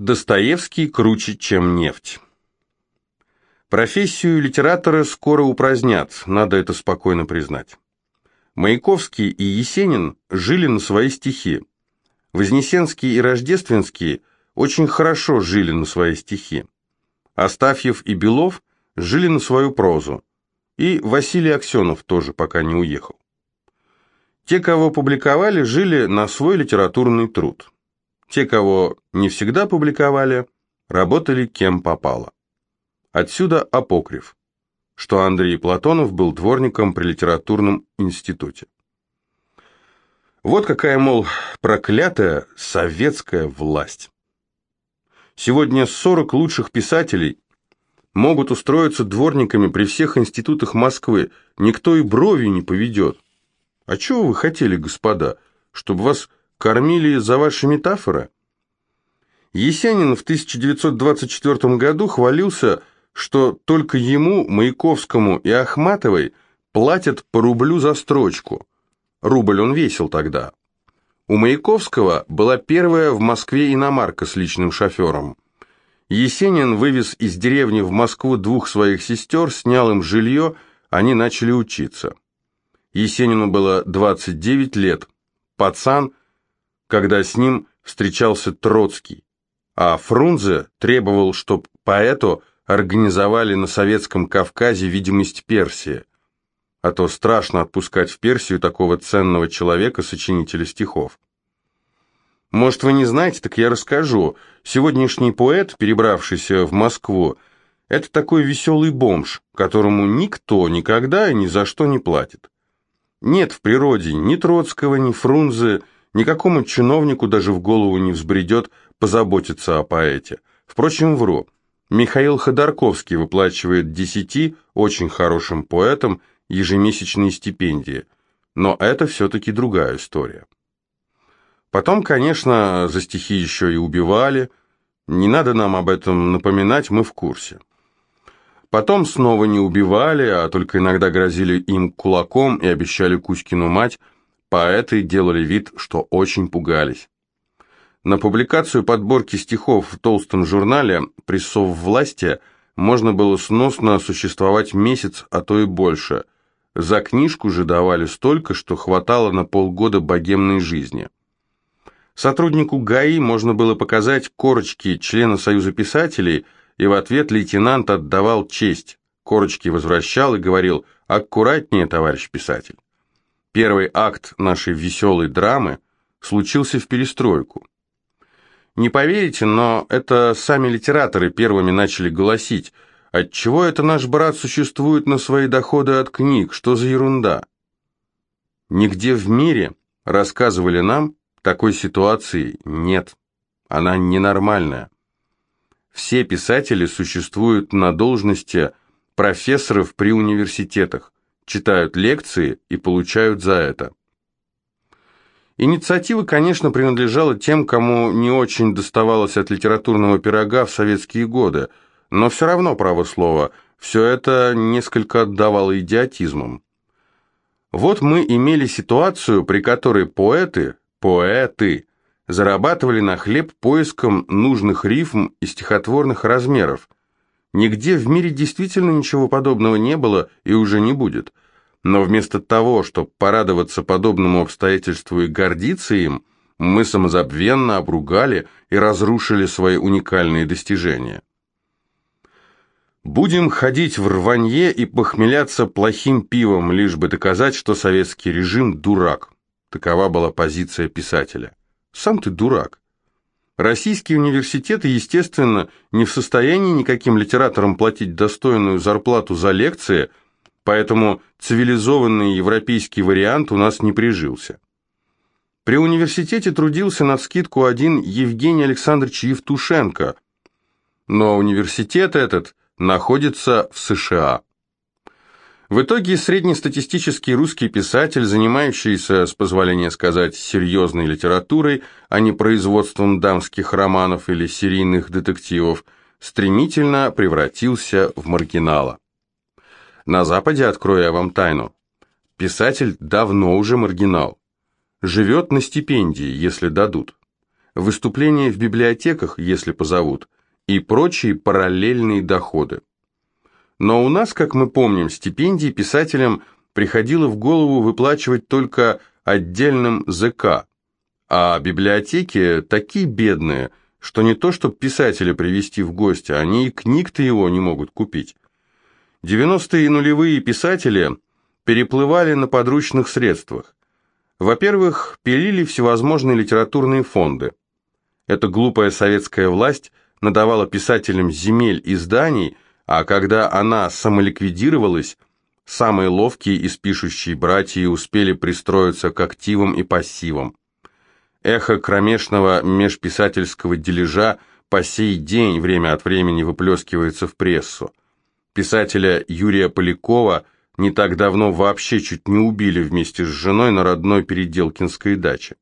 Достоевский круче, чем нефть. Профессию литератора скоро упразднят, надо это спокойно признать. Маяковский и Есенин жили на свои стихи. Вознесенский и Рождественский очень хорошо жили на свои стихи. Астафьев и Белов жили на свою прозу. И Василий Аксенов тоже пока не уехал. Те, кого публиковали, жили на свой литературный труд. Те, кого не всегда публиковали, работали кем попало. Отсюда апокриф, что Андрей Платонов был дворником при литературном институте. Вот какая, мол, проклятая советская власть. Сегодня 40 лучших писателей могут устроиться дворниками при всех институтах Москвы, никто и брови не поведет. А чего вы хотели, господа, чтобы вас Кормили за ваши метафоры? Есенин в 1924 году хвалился, что только ему, Маяковскому и Ахматовой платят по рублю за строчку. Рубль он весил тогда. У Маяковского была первая в Москве иномарка с личным шофером. Есенин вывез из деревни в Москву двух своих сестер, снял им жилье, они начали учиться. Есенину было 29 лет. Пацан – когда с ним встречался Троцкий, а Фрунзе требовал, чтобы поэту организовали на Советском Кавказе видимость Персии, а то страшно отпускать в Персию такого ценного человека, сочинителя стихов. Может, вы не знаете, так я расскажу. Сегодняшний поэт, перебравшийся в Москву, это такой веселый бомж, которому никто никогда и ни за что не платит. Нет в природе ни Троцкого, ни Фрунзе, Никакому чиновнику даже в голову не взбредет позаботиться о поэте. Впрочем, вру. Михаил Ходорковский выплачивает десяти очень хорошим поэтам ежемесячные стипендии. Но это все-таки другая история. Потом, конечно, за стихи еще и убивали. Не надо нам об этом напоминать, мы в курсе. Потом снова не убивали, а только иногда грозили им кулаком и обещали Кузькину мать – Поэты делали вид, что очень пугались. На публикацию подборки стихов в толстом журнале «Прессов власти» можно было сносно существовать месяц, а то и больше. За книжку же давали столько, что хватало на полгода богемной жизни. Сотруднику ГАИ можно было показать корочки члена Союза писателей, и в ответ лейтенант отдавал честь. Корочки возвращал и говорил «Аккуратнее, товарищ писатель». Первый акт нашей веселой драмы случился в перестройку. Не поверите, но это сами литераторы первыми начали голосить. Отчего это наш брат существует на свои доходы от книг? Что за ерунда? Нигде в мире, рассказывали нам, такой ситуации нет. Она ненормальная. Все писатели существуют на должности профессоров при университетах читают лекции и получают за это. Инициатива, конечно, принадлежала тем, кому не очень доставалось от литературного пирога в советские годы, но все равно, право слова, все это несколько отдавало идиотизмом. Вот мы имели ситуацию, при которой поэты, поэты, зарабатывали на хлеб поиском нужных рифм и стихотворных размеров. Нигде в мире действительно ничего подобного не было и уже не будет. Но вместо того, чтобы порадоваться подобному обстоятельству и гордиться им, мы самозабвенно обругали и разрушили свои уникальные достижения. Будем ходить в рванье и похмеляться плохим пивом, лишь бы доказать, что советский режим дурак. Такова была позиция писателя. Сам ты дурак. Российские университеты, естественно, не в состоянии никаким литераторам платить достойную зарплату за лекции – поэтому цивилизованный европейский вариант у нас не прижился. При университете трудился на скидку один Евгений Александрович Евтушенко, но университет этот находится в США. В итоге среднестатистический русский писатель, занимающийся, с позволения сказать, серьезной литературой, а не производством дамских романов или серийных детективов, стремительно превратился в маргинала. На Западе, открою я вам тайну, писатель давно уже маргинал. Живет на стипендии, если дадут. выступления в библиотеках, если позовут, и прочие параллельные доходы. Но у нас, как мы помним, стипендии писателям приходило в голову выплачивать только отдельным ЗК, а библиотеки такие бедные, что не то, чтобы писателя привести в гости, они и книг-то его не могут купить. 90-е и нулевые писатели переплывали на подручных средствах. Во-первых, пилили всевозможные литературные фонды. Эта глупая советская власть надавала писателям земель и зданий, а когда она самоликвидировалась, самые ловкие из пишущие братья успели пристроиться к активам и пассивам. Эхо кромешного межписательского дележа по сей день время от времени выплескивается в прессу. Писателя Юрия Полякова – не так давно вообще чуть не убили вместе с женой на родной Переделкинской даче.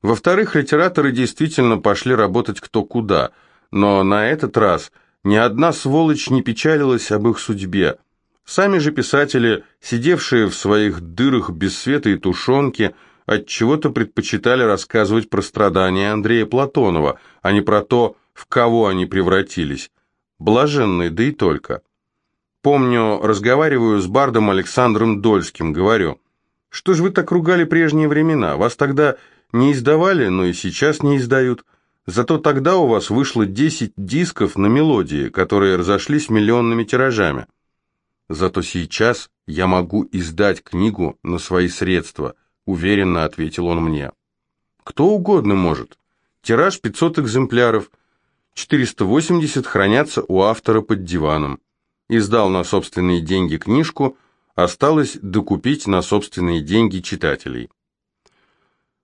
Во-вторых, литераторы действительно пошли работать кто куда, но на этот раз ни одна сволочь не печалилась об их судьбе. Сами же писатели, сидевшие в своих дырах без света и тушенки, от чего то предпочитали рассказывать про страдания Андрея Платонова, а не про то, в кого они превратились. Блаженные, да и только. Помню, разговариваю с бардом Александром Дольским, говорю, что ж вы так ругали прежние времена, вас тогда не издавали, но и сейчас не издают. Зато тогда у вас вышло 10 дисков на мелодии, которые разошлись миллионными тиражами. Зато сейчас я могу издать книгу на свои средства, уверенно ответил он мне. Кто угодно может. Тираж 500 экземпляров, 480 хранятся у автора под диваном издал на собственные деньги книжку, осталось докупить на собственные деньги читателей.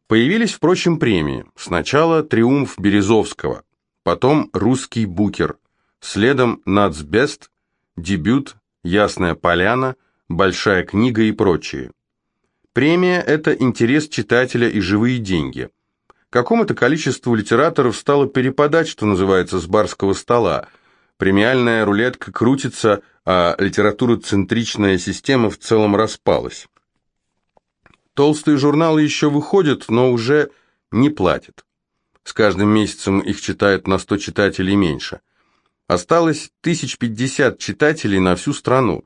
Появились, впрочем, премии. Сначала «Триумф Березовского», потом «Русский букер», следом «Нацбест», «Дебют», «Ясная поляна», «Большая книга» и прочие. Премия – это интерес читателя и живые деньги. Какому-то количеству литераторов стало перепадать, что называется, с барского стола – Премиальная рулетка крутится, а литературоцентричная система в целом распалась. Толстые журналы еще выходят, но уже не платят. С каждым месяцем их читают на 100 читателей меньше. Осталось 1050 читателей на всю страну.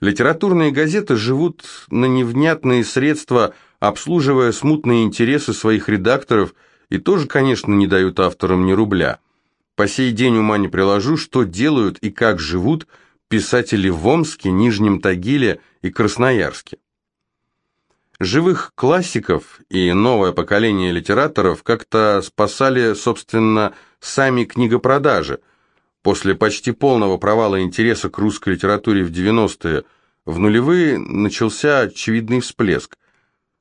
Литературные газеты живут на невнятные средства, обслуживая смутные интересы своих редакторов и тоже, конечно, не дают авторам ни рубля – по сей день ума не приложу, что делают и как живут писатели в Омске, Нижнем Тагиле и Красноярске. Живых классиков и новое поколение литераторов как-то спасали, собственно, сами книгопродажи. После почти полного провала интереса к русской литературе в 90-е, в нулевые начался очевидный всплеск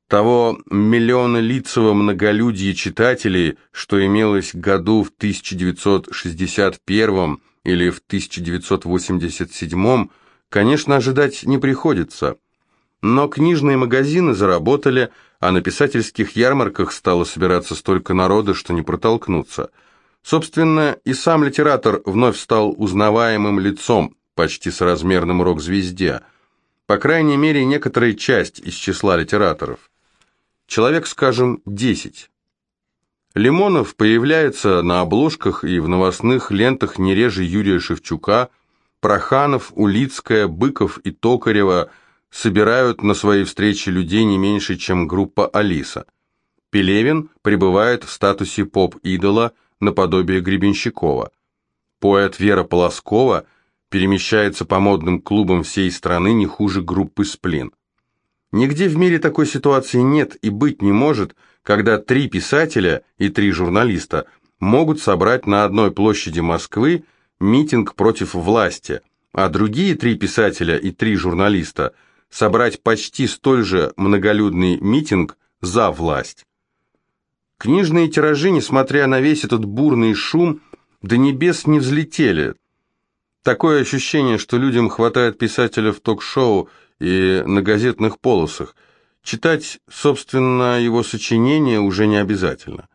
того миллионолицего многолюдья читателей, что имелось году в 1961 или в 1987, конечно, ожидать не приходится. Но книжные магазины заработали, а на писательских ярмарках стало собираться столько народа, что не протолкнуться. Собственно, и сам литератор вновь стал узнаваемым лицом, почти соразмерным рок-звезде. По крайней мере, некоторая часть из числа литераторов. Человек, скажем, 10. Лимонов появляется на обложках и в новостных лентах не реже Юрия Шевчука, Проханов, Улицкая, Быков и Токарева собирают на свои встречи людей не меньше, чем группа «Алиса». Пелевин пребывает в статусе поп-идола наподобие Гребенщикова. Поэт Вера Полоскова перемещается по модным клубам всей страны не хуже группы «Сплин». Нигде в мире такой ситуации нет и быть не может, когда три писателя и три журналиста могут собрать на одной площади Москвы митинг против власти, а другие три писателя и три журналиста собрать почти столь же многолюдный митинг за власть. Книжные тиражи, несмотря на весь этот бурный шум, до небес не взлетели. Такое ощущение, что людям хватает писателя в ток-шоу и на газетных полосах. Читать, собственно, его сочинения уже не обязательно.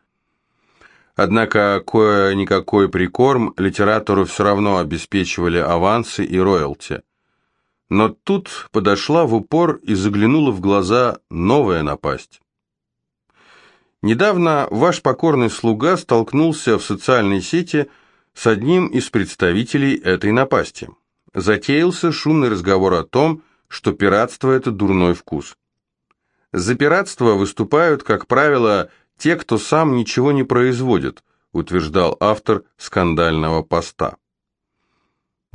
Однако кое-никакой прикорм литератору все равно обеспечивали авансы и роялти. Но тут подошла в упор и заглянула в глаза новая напасть. Недавно ваш покорный слуга столкнулся в социальной сети с одним из представителей этой напасти. Затеялся шумный разговор о том, что пиратство – это дурной вкус. За пиратство выступают, как правило, те, кто сам ничего не производит, утверждал автор скандального поста.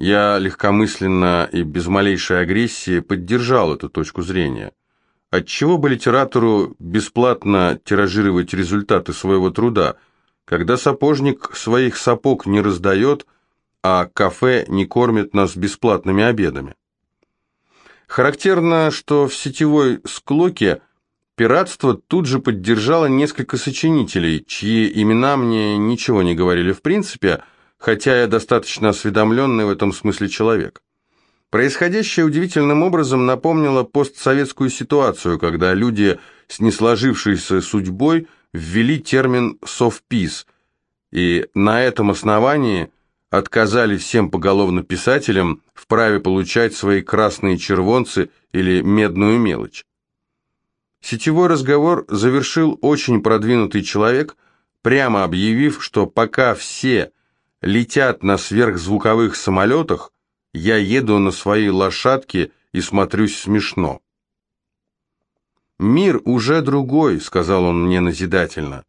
Я легкомысленно и без малейшей агрессии поддержал эту точку зрения. Отчего бы литератору бесплатно тиражировать результаты своего труда, когда сапожник своих сапог не раздает, а кафе не кормит нас бесплатными обедами? Характерно, что в сетевой склоке пиратство тут же поддержало несколько сочинителей, чьи имена мне ничего не говорили в принципе, хотя я достаточно осведомленный в этом смысле человек. Происходящее удивительным образом напомнило постсоветскую ситуацию, когда люди с несложившейся судьбой ввели термин «совпис», и на этом основании отказали всем поголовно писателям в праве получать свои красные червонцы или медную мелочь. Сетевой разговор завершил очень продвинутый человек, прямо объявив, что пока все летят на сверхзвуковых самолетах, я еду на своей лошадке и смотрюсь смешно. «Мир уже другой», — сказал он мне назидательно.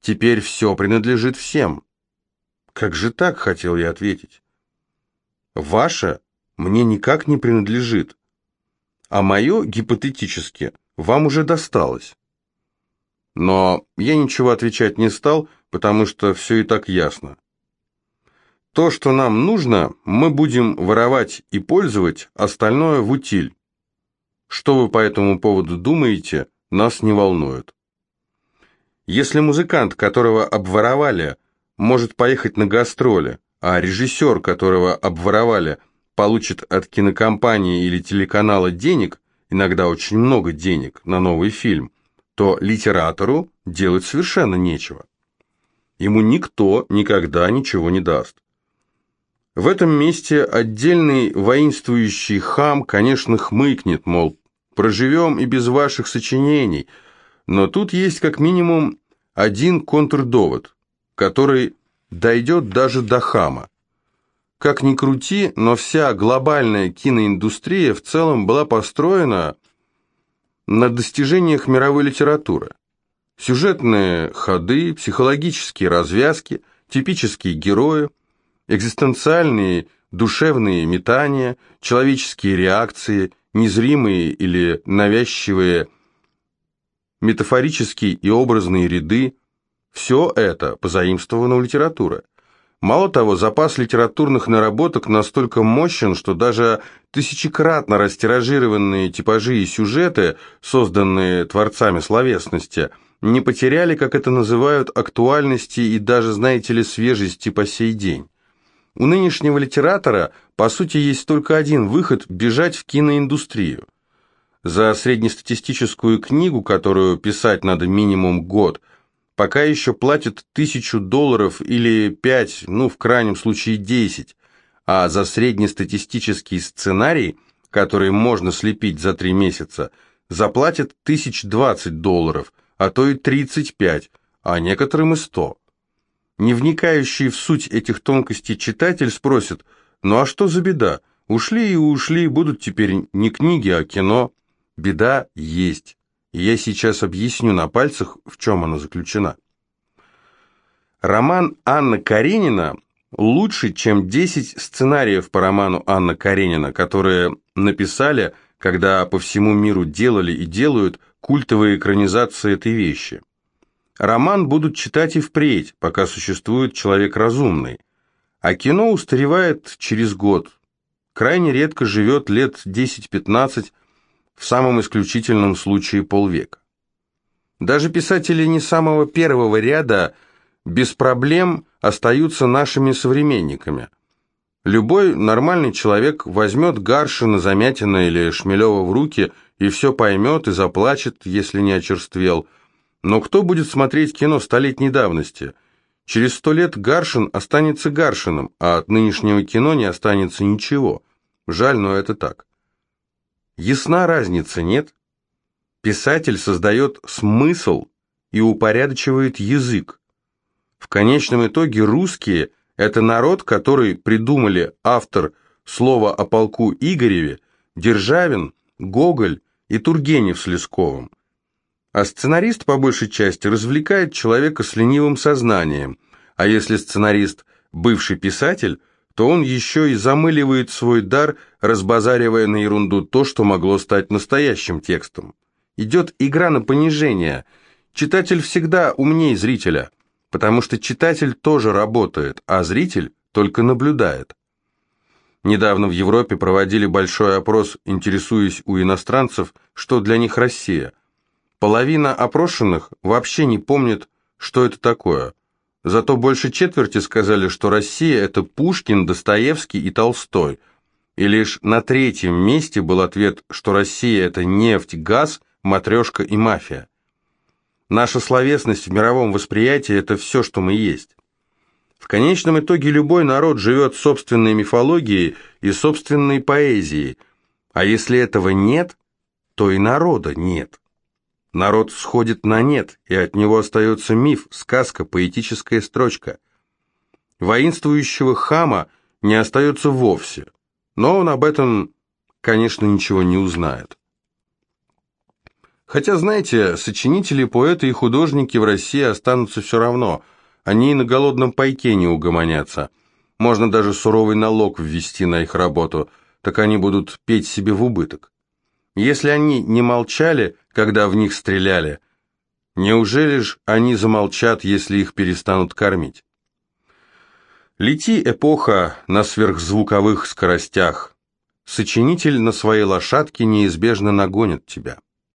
«Теперь все принадлежит всем». «Как же так?» — хотел я ответить. «Ваше мне никак не принадлежит, а мое, гипотетически, вам уже досталось». Но я ничего отвечать не стал, потому что все и так ясно. То, что нам нужно, мы будем воровать и пользовать, остальное в утиль. Что вы по этому поводу думаете, нас не волнует. Если музыкант, которого обворовали, может поехать на гастроли, а режиссер, которого обворовали, получит от кинокомпании или телеканала денег, иногда очень много денег, на новый фильм, то литератору делать совершенно нечего. Ему никто никогда ничего не даст. В этом месте отдельный воинствующий хам, конечно, хмыкнет, мол, проживем и без ваших сочинений, но тут есть как минимум один контрдовод, который дойдет даже до хама. Как ни крути, но вся глобальная киноиндустрия в целом была построена на достижениях мировой литературы. Сюжетные ходы, психологические развязки, типические герои – экзистенциальные душевные метания, человеческие реакции, незримые или навязчивые метафорические и образные ряды – все это позаимствовано у литературы. Мало того, запас литературных наработок настолько мощен, что даже тысячекратно растиражированные типажи и сюжеты, созданные творцами словесности, не потеряли, как это называют, актуальности и даже, знаете ли, свежести по сей день. У нынешнего литератора, по сути, есть только один выход – бежать в киноиндустрию. За среднестатистическую книгу, которую писать надо минимум год, пока еще платят тысячу долларов или пять, ну, в крайнем случае десять, а за среднестатистический сценарий, который можно слепить за три месяца, заплатят тысяч двадцать долларов, а то и тридцать пять, а некоторым и сто. Не вникающий в суть этих тонкостей читатель спросит, ну а что за беда? Ушли и ушли, будут теперь не книги, а кино. Беда есть. И я сейчас объясню на пальцах, в чем она заключена. Роман Анна Каренина лучше, чем 10 сценариев по роману Анна Каренина, которые написали, когда по всему миру делали и делают культовые экранизации этой вещи. Роман будут читать и впредь, пока существует человек разумный. А кино устаревает через год. Крайне редко живет лет 10-15, в самом исключительном случае полвека. Даже писатели не самого первого ряда без проблем остаются нашими современниками. Любой нормальный человек возьмет Гаршина, Замятина или Шмелева в руки и все поймет и заплачет, если не очерствел – но кто будет смотреть кино столетней давности? Через сто лет Гаршин останется Гаршином, а от нынешнего кино не останется ничего. Жаль, но это так. Ясна разница, нет? Писатель создает смысл и упорядочивает язык. В конечном итоге русские – это народ, который придумали автор слова о полку Игореве, Державин, Гоголь и Тургенев с Лесковым. А сценарист, по большей части, развлекает человека с ленивым сознанием, а если сценарист – бывший писатель, то он еще и замыливает свой дар, разбазаривая на ерунду то, что могло стать настоящим текстом. Идет игра на понижение. Читатель всегда умнее зрителя, потому что читатель тоже работает, а зритель только наблюдает. Недавно в Европе проводили большой опрос, интересуясь у иностранцев, что для них Россия. Половина опрошенных вообще не помнит, что это такое. Зато больше четверти сказали, что Россия – это Пушкин, Достоевский и Толстой. И лишь на третьем месте был ответ, что Россия – это нефть, газ, матрешка и мафия. Наша словесность в мировом восприятии – это все, что мы есть. В конечном итоге любой народ живет собственной мифологией и собственной поэзией, а если этого нет, то и народа нет. Народ сходит на нет, и от него остается миф, сказка, поэтическая строчка. Воинствующего хама не остается вовсе, но он об этом, конечно, ничего не узнает. Хотя, знаете, сочинители, поэты и художники в России останутся все равно. Они и на голодном пайке не угомонятся. Можно даже суровый налог ввести на их работу, так они будут петь себе в убыток. Если они не молчали, когда в них стреляли, неужели ж они замолчат, если их перестанут кормить? Лети, эпоха, на сверхзвуковых скоростях. Сочинитель на своей лошадке неизбежно нагонит тебя.